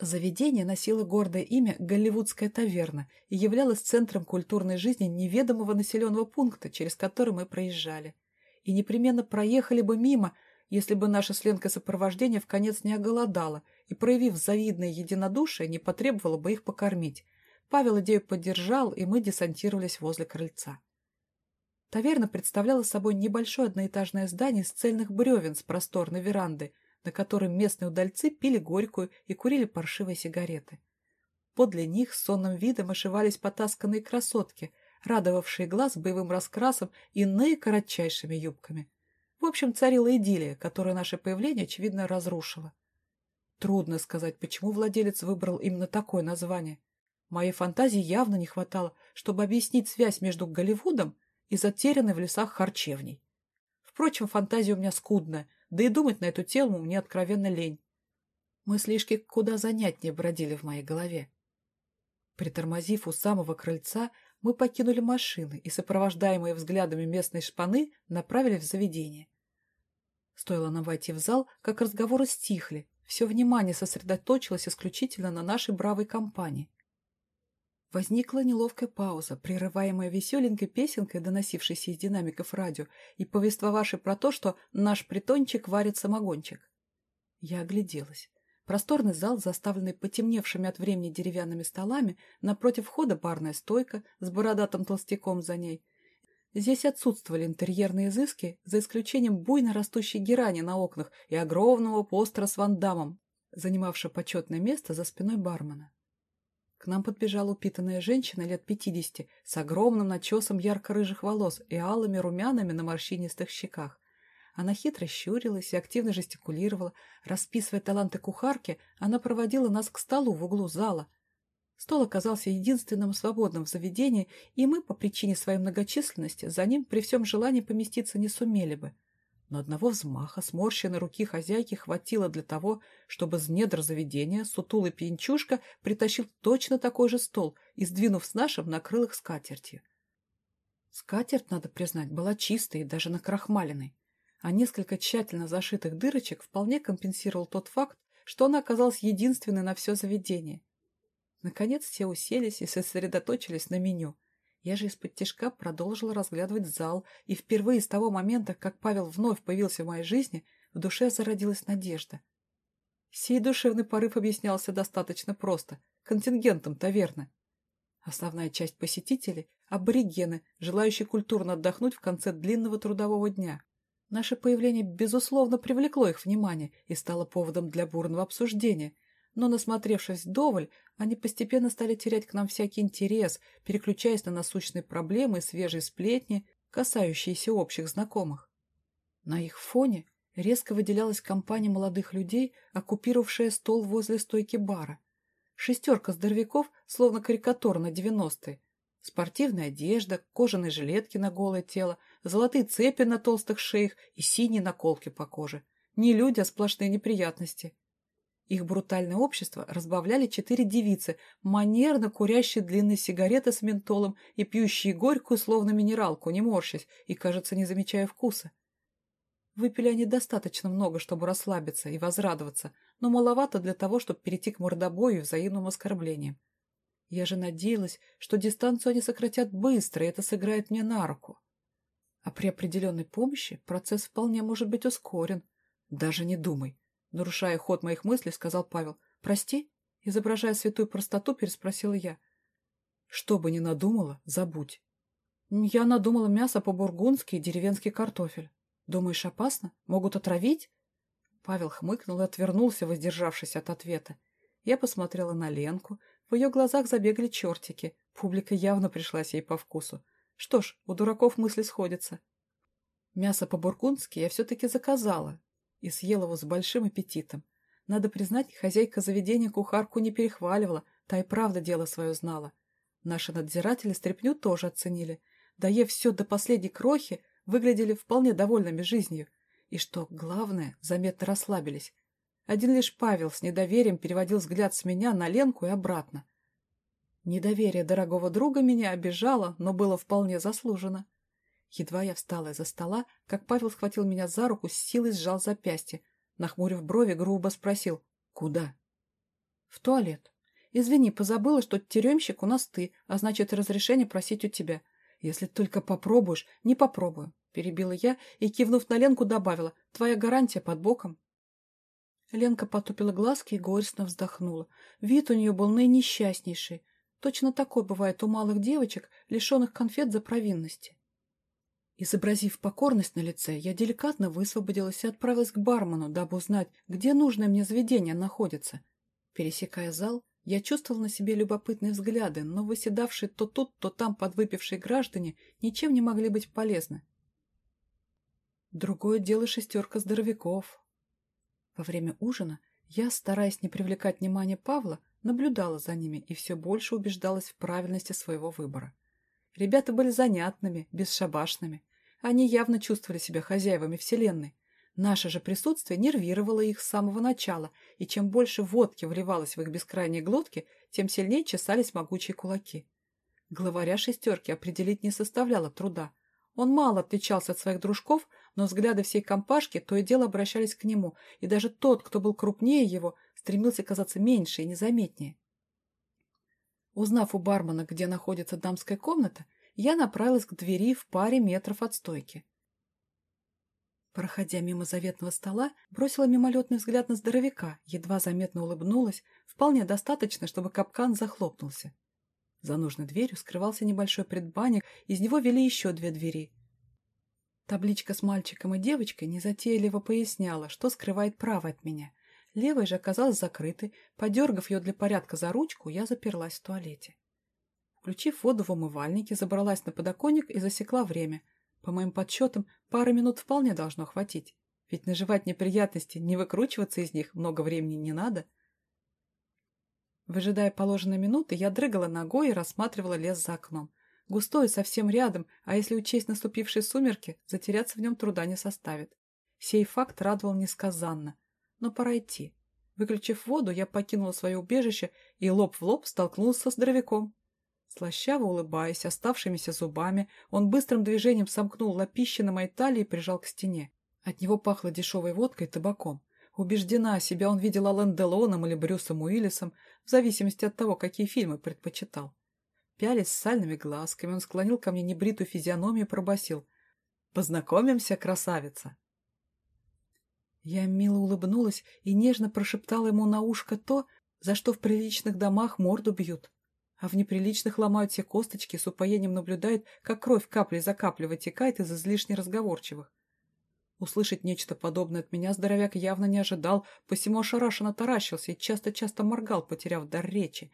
Заведение носило гордое имя «Голливудская таверна» и являлось центром культурной жизни неведомого населенного пункта, через который мы проезжали. И непременно проехали бы мимо, если бы наше с Ленкой сопровождение в конец не оголодало и, проявив завидное единодушие, не потребовало бы их покормить. Павел идею поддержал, и мы десантировались возле крыльца. Таверна представляла собой небольшое одноэтажное здание из цельных бревен с просторной верандой, на которой местные удальцы пили горькую и курили паршивые сигареты. Подле них с сонным видом ошивались потасканные красотки, радовавшие глаз боевым раскрасом и иные коротчайшими юбками. В общем, царила идиллия, которую наше появление, очевидно, разрушило. Трудно сказать, почему владелец выбрал именно такое название. Моей фантазии явно не хватало, чтобы объяснить связь между Голливудом и затерянной в лесах харчевней. Впрочем, фантазия у меня скудная, да и думать на эту тему мне откровенно лень. Мыслишки куда занятнее бродили в моей голове. Притормозив у самого крыльца, мы покинули машины и, сопровождаемые взглядами местной шпаны, направились в заведение. Стоило нам войти в зал, как разговоры стихли, все внимание сосредоточилось исключительно на нашей бравой компании. Возникла неловкая пауза, прерываемая веселенькой песенкой, доносившейся из динамиков радио, и повествовавшей про то, что наш притончик варит самогончик. Я огляделась. Просторный зал, заставленный потемневшими от времени деревянными столами, напротив входа барная стойка с бородатым толстяком за ней. Здесь отсутствовали интерьерные изыски, за исключением буйно растущей герани на окнах и огромного постера с вандамом, занимавшего почетное место за спиной бармена. К нам подбежала упитанная женщина лет пятидесяти с огромным начесом ярко-рыжих волос и алыми румянами на морщинистых щеках. Она хитро щурилась и активно жестикулировала. Расписывая таланты кухарки, она проводила нас к столу в углу зала. Стол оказался единственным свободным в заведении, и мы, по причине своей многочисленности, за ним при всем желании поместиться не сумели бы но одного взмаха сморщенной руки хозяйки хватило для того, чтобы с недр заведения сутулый пьянчушка притащил точно такой же стол и, сдвинув с нашим, накрыл их скатертью. Скатерть, надо признать, была чистой и даже накрахмаленной, а несколько тщательно зашитых дырочек вполне компенсировал тот факт, что она оказалась единственной на все заведение. Наконец все уселись и сосредоточились на меню – я же из-под тяжка продолжила разглядывать зал, и впервые с того момента, как Павел вновь появился в моей жизни, в душе зародилась надежда. Сей душевный порыв объяснялся достаточно просто – контингентом таверны. Основная часть посетителей – аборигены, желающие культурно отдохнуть в конце длинного трудового дня. Наше появление, безусловно, привлекло их внимание и стало поводом для бурного обсуждения – но, насмотревшись вдоволь, они постепенно стали терять к нам всякий интерес, переключаясь на насущные проблемы и свежие сплетни, касающиеся общих знакомых. На их фоне резко выделялась компания молодых людей, оккупировавшая стол возле стойки бара. Шестерка здоровяков, словно карикатура на девяностые. Спортивная одежда, кожаные жилетки на голое тело, золотые цепи на толстых шеях и синие наколки по коже. Не люди, а сплошные неприятности. Их брутальное общество разбавляли четыре девицы, манерно курящие длинные сигареты с ментолом и пьющие горькую, словно минералку, не морщась и, кажется, не замечая вкуса. Выпили они достаточно много, чтобы расслабиться и возрадоваться, но маловато для того, чтобы перейти к мордобою и взаимным оскорблениям. Я же надеялась, что дистанцию они сократят быстро, и это сыграет мне на руку. А при определенной помощи процесс вполне может быть ускорен. Даже не думай. Нарушая ход моих мыслей, сказал Павел. «Прости?» Изображая святую простоту, переспросила я. «Что бы ни надумала, забудь». «Я надумала мясо по-бургундски и деревенский картофель. Думаешь, опасно? Могут отравить?» Павел хмыкнул и отвернулся, воздержавшись от ответа. Я посмотрела на Ленку. В ее глазах забегали чертики. Публика явно пришлась ей по вкусу. Что ж, у дураков мысли сходятся. Мясо по-бургундски я все-таки заказала, и съел его с большим аппетитом. Надо признать, хозяйка заведения кухарку не перехваливала, та и правда дело свое знала. Наши надзиратели стряпню тоже оценили. Доев все до последней крохи, выглядели вполне довольными жизнью. И что главное, заметно расслабились. Один лишь Павел с недоверием переводил взгляд с меня на Ленку и обратно. Недоверие дорогого друга меня обижало, но было вполне заслужено. Едва я встала из-за стола, как Павел схватил меня за руку, с силой сжал запястье. Нахмурив брови, грубо спросил «Куда?». В туалет. Извини, позабыла, что тюремщик у нас ты, а значит, разрешение просить у тебя. Если только попробуешь, не попробую. Перебила я и, кивнув на Ленку, добавила. Твоя гарантия под боком. Ленка потупила глазки и горестно вздохнула. Вид у нее был наинесчастнейший. Точно такой бывает у малых девочек, лишенных конфет за провинности. Изобразив покорность на лице, я деликатно высвободилась и отправилась к бармену, дабы узнать, где нужное мне заведение находится. Пересекая зал, я чувствовал на себе любопытные взгляды, но выседавшие то тут, то там подвыпившие граждане ничем не могли быть полезны. Другое дело шестерка здоровяков. Во время ужина я, стараясь не привлекать внимания Павла, наблюдала за ними и все больше убеждалась в правильности своего выбора. Ребята были занятными, бесшабашными. Они явно чувствовали себя хозяевами Вселенной. Наше же присутствие нервировало их с самого начала, и чем больше водки вливалось в их бескрайние глотки, тем сильнее чесались могучие кулаки. Главаря шестерки определить не составляло труда. Он мало отличался от своих дружков, но взгляды всей компашки то и дело обращались к нему, и даже тот, кто был крупнее его, стремился казаться меньше и незаметнее. Узнав у бармена, где находится дамская комната, я направилась к двери в паре метров от стойки. Проходя мимо заветного стола, бросила мимолетный взгляд на здоровяка, едва заметно улыбнулась, вполне достаточно, чтобы капкан захлопнулся. За нужной дверью скрывался небольшой предбанник, из него вели еще две двери. Табличка с мальчиком и девочкой незатейливо поясняла, что скрывает право от меня — Левая же оказалась закрытой. Подергав ее для порядка за ручку, я заперлась в туалете. Включив воду в умывальнике, забралась на подоконник и засекла время. По моим подсчетам, пары минут вполне должно хватить. Ведь наживать неприятности, не выкручиваться из них много времени не надо. Выжидая положенные минуты, я дрыгала ногой и рассматривала лес за окном. Густой, совсем рядом, а если учесть наступившие сумерки, затеряться в нем труда не составит. Сей факт радовал несказанно но пора идти. Выключив воду, я покинула свое убежище и лоб в лоб столкнулась со здоровяком. Слащаво улыбаясь оставшимися зубами, он быстрым движением сомкнул лапище на моей талии и прижал к стене. От него пахло дешевой водкой и табаком. Убеждена, себя он видел Алан Делоном или Брюсом Уиллисом, в зависимости от того, какие фильмы предпочитал. Пялись с сальными глазками, он склонил ко мне небритую физиономию и пробасил: «Познакомимся, красавица!» Я мило улыбнулась и нежно прошептала ему на ушко то, за что в приличных домах морду бьют, а в неприличных ломают все косточки, с упоением наблюдают, как кровь капли за каплей вытекает из излишне разговорчивых. Услышать нечто подобное от меня здоровяк явно не ожидал, посему ошарашенно таращился и часто-часто моргал, потеряв дар речи.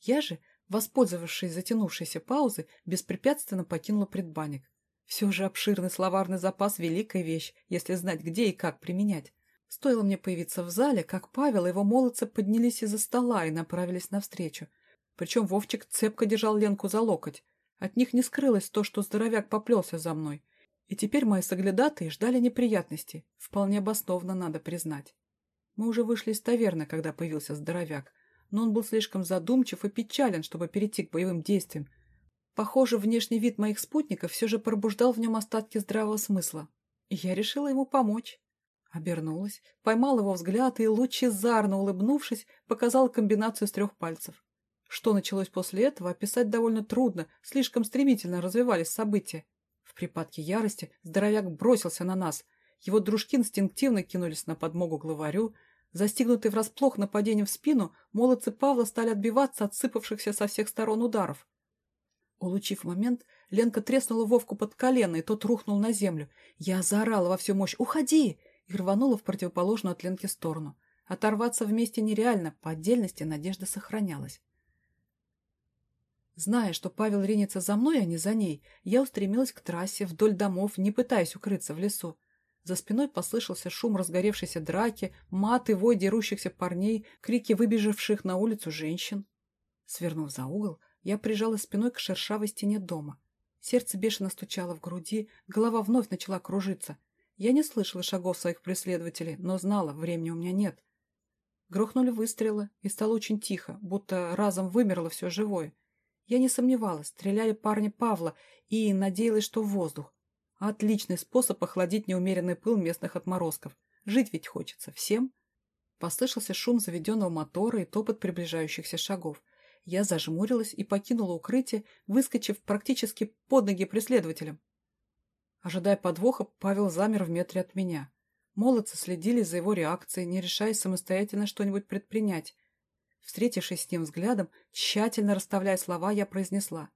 Я же, воспользовавшись затянувшейся паузы, беспрепятственно покинула предбанник. Все же обширный словарный запас – великая вещь, если знать, где и как применять. Стоило мне появиться в зале, как Павел и его молодцы поднялись из-за стола и направились навстречу. Причем Вовчик цепко держал Ленку за локоть. От них не скрылось то, что здоровяк поплелся за мной. И теперь мои соглядатые ждали неприятностей. Вполне обоснованно надо признать. Мы уже вышли из таверны, когда появился здоровяк, но он был слишком задумчив и печален, чтобы перейти к боевым действиям, Похоже, внешний вид моих спутников все же пробуждал в нем остатки здравого смысла. И я решила ему помочь. Обернулась, поймал его взгляд и, лучезарно улыбнувшись, показал комбинацию с трех пальцев. Что началось после этого, описать довольно трудно, слишком стремительно развивались события. В припадке ярости здоровяк бросился на нас. Его дружки инстинктивно кинулись на подмогу главарю. Застигнутый врасплох нападением в спину, молодцы Павла стали отбиваться от сыпавшихся со всех сторон ударов. Улучив момент, Ленка треснула Вовку под колено, и тот рухнул на землю. Я заорала во всю мощь «Уходи!» и рванула в противоположную от Ленки сторону. Оторваться вместе нереально, по отдельности надежда сохранялась. Зная, что Павел ринется за мной, а не за ней, я устремилась к трассе вдоль домов, не пытаясь укрыться в лесу. За спиной послышался шум разгоревшейся драки, маты, вой дерущихся парней, крики выбежавших на улицу женщин. Свернув за угол, я прижала спиной к шершавой стене дома. Сердце бешено стучало в груди, голова вновь начала кружиться. Я не слышала шагов своих преследователей, но знала, времени у меня нет. Грохнули выстрелы, и стало очень тихо, будто разом вымерло все живое. Я не сомневалась, стреляли парни Павла, и надеялась, что в воздух. Отличный способ охладить неумеренный пыл местных отморозков. Жить ведь хочется всем. Послышался шум заведенного мотора и топот приближающихся шагов. Я зажмурилась и покинула укрытие, выскочив практически под ноги преследователям. Ожидая подвоха, Павел замер в метре от меня. Молодцы следили за его реакцией, не решаясь самостоятельно что-нибудь предпринять. Встретившись с ним взглядом, тщательно расставляя слова, я произнесла.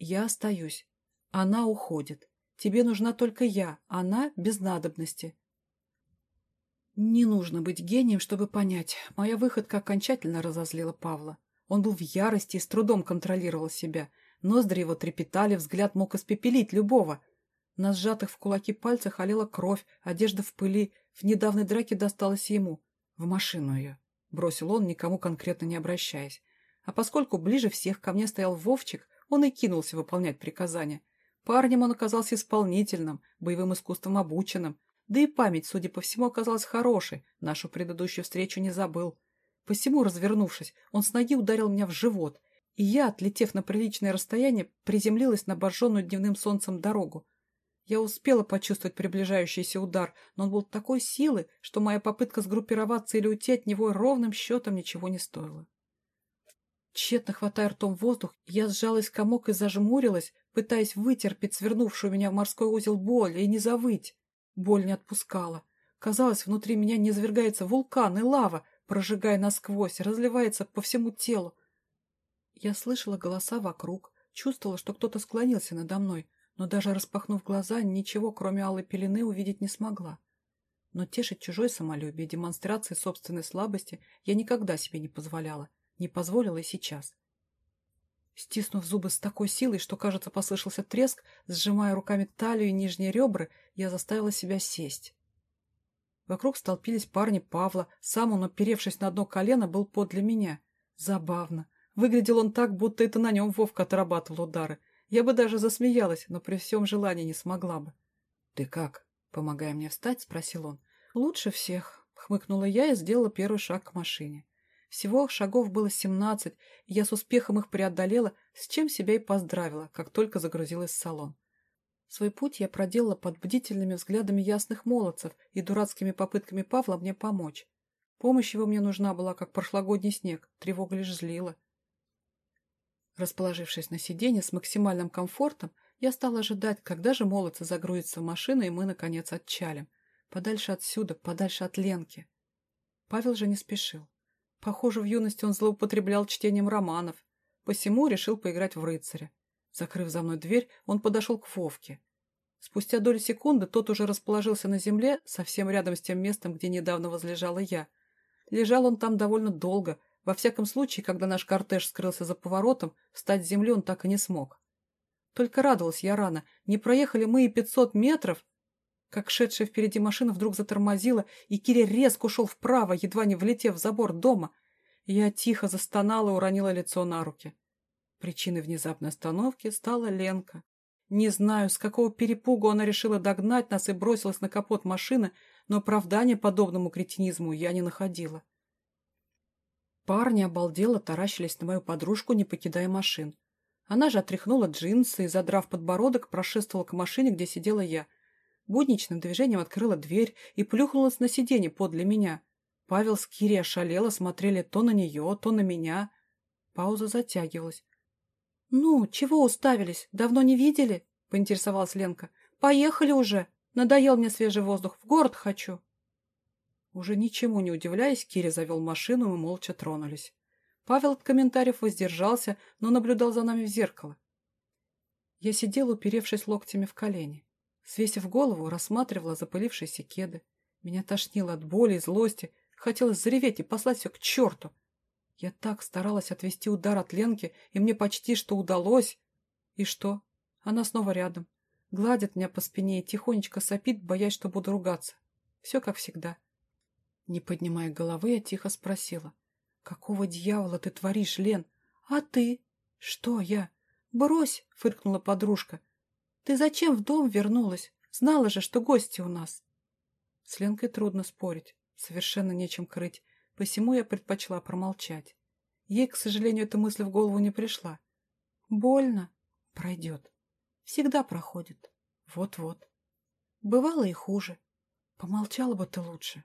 «Я остаюсь. Она уходит. Тебе нужна только я, она без надобности». Не нужно быть гением, чтобы понять. Моя выходка окончательно разозлила Павла. Он был в ярости и с трудом контролировал себя. Ноздри его трепетали, взгляд мог испепелить любого. На сжатых в кулаки пальцах олела кровь, одежда в пыли. В недавней драке досталась ему. В машину ее. Бросил он, никому конкретно не обращаясь. А поскольку ближе всех ко мне стоял Вовчик, он и кинулся выполнять приказания. Парнем он оказался исполнительным, боевым искусством обученным. Да и память, судя по всему, оказалась хорошей, нашу предыдущую встречу не забыл. Посему, развернувшись, он с ноги ударил меня в живот, и я, отлетев на приличное расстояние, приземлилась на обожженную дневным солнцем дорогу. Я успела почувствовать приближающийся удар, но он был такой силы, что моя попытка сгруппироваться или уйти от него ровным счетом ничего не стоила. Тщетно хватая ртом воздух, я сжалась комок и зажмурилась, пытаясь вытерпеть свернувшую меня в морской узел боль и не завыть. Боль не отпускала. Казалось, внутри меня не извергается вулкан и лава, прожигая насквозь, разливается по всему телу. Я слышала голоса вокруг, чувствовала, что кто-то склонился надо мной, но даже распахнув глаза, ничего, кроме алой пелены, увидеть не смогла. Но тешить чужой самолюбие демонстрации собственной слабости я никогда себе не позволяла, не позволила и сейчас. Стиснув зубы с такой силой, что, кажется, послышался треск, сжимая руками талию и нижние ребра, я заставила себя сесть. Вокруг столпились парни Павла, сам он, оперевшись на одно колено, был подле меня. Забавно. Выглядел он так, будто это на нем Вовка отрабатывал удары. Я бы даже засмеялась, но при всем желании не смогла бы. — Ты как? — помогая мне встать, спросил он. — Лучше всех, — хмыкнула я и сделала первый шаг к машине. Всего шагов было семнадцать, и я с успехом их преодолела, с чем себя и поздравила, как только загрузилась в салон. Свой путь я проделала под бдительными взглядами ясных молодцев и дурацкими попытками Павла мне помочь. Помощь его мне нужна была, как прошлогодний снег, тревога лишь злила. Расположившись на сиденье с максимальным комфортом, я стала ожидать, когда же молодцы загрузятся в машину, и мы, наконец, отчалим. Подальше отсюда, подальше от Ленки. Павел же не спешил. Похоже, в юности он злоупотреблял чтением романов, посему решил поиграть в рыцаря. Закрыв за мной дверь, он подошел к Вовке. Спустя долю секунды тот уже расположился на земле, совсем рядом с тем местом, где недавно возлежала я. Лежал он там довольно долго, во всяком случае, когда наш кортеж скрылся за поворотом, встать с земли он так и не смог. Только радовалась я рано. Не проехали мы и пятьсот метров, как шедшая впереди машина вдруг затормозила, и Киря резко ушел вправо, едва не влетев в забор дома. Я тихо застонала и уронила лицо на руки. Причиной внезапной остановки стала Ленка. Не знаю, с какого перепугу она решила догнать нас и бросилась на капот машины, но оправдания подобному кретинизму я не находила. Парни обалдело таращились на мою подружку, не покидая машин. Она же отряхнула джинсы и, задрав подбородок, прошествовала к машине, где сидела я. Будничным движением открыла дверь и плюхнулась на сиденье подле меня. Павел с Кири ошалело смотрели то на нее, то на меня. Пауза затягивалась. «Ну, чего уставились? Давно не видели?» — поинтересовалась Ленка. «Поехали уже! Надоел мне свежий воздух. В город хочу!» Уже ничему не удивляясь, Киря завел машину, и молча тронулись. Павел от комментариев воздержался, но наблюдал за нами в зеркало. Я сидела, уперевшись локтями в колени. Свесив голову, рассматривала запылившиеся кеды. Меня тошнило от боли и злости. Хотелось зареветь и послать все к черту. Я так старалась отвести удар от Ленки, и мне почти что удалось. И что? Она снова рядом. Гладит меня по спине и тихонечко сопит, боясь, что буду ругаться. Все как всегда. Не поднимая головы, я тихо спросила. «Какого дьявола ты творишь, Лен? А ты?» «Что я?» «Брось!» — фыркнула подружка. «Ты зачем в дом вернулась? Знала же, что гости у нас!» С Ленкой трудно спорить, совершенно нечем крыть, посему я предпочла промолчать. Ей, к сожалению, эта мысль в голову не пришла. «Больно?» «Пройдет. Всегда проходит. Вот-вот. Бывало и хуже. Помолчала бы ты лучше».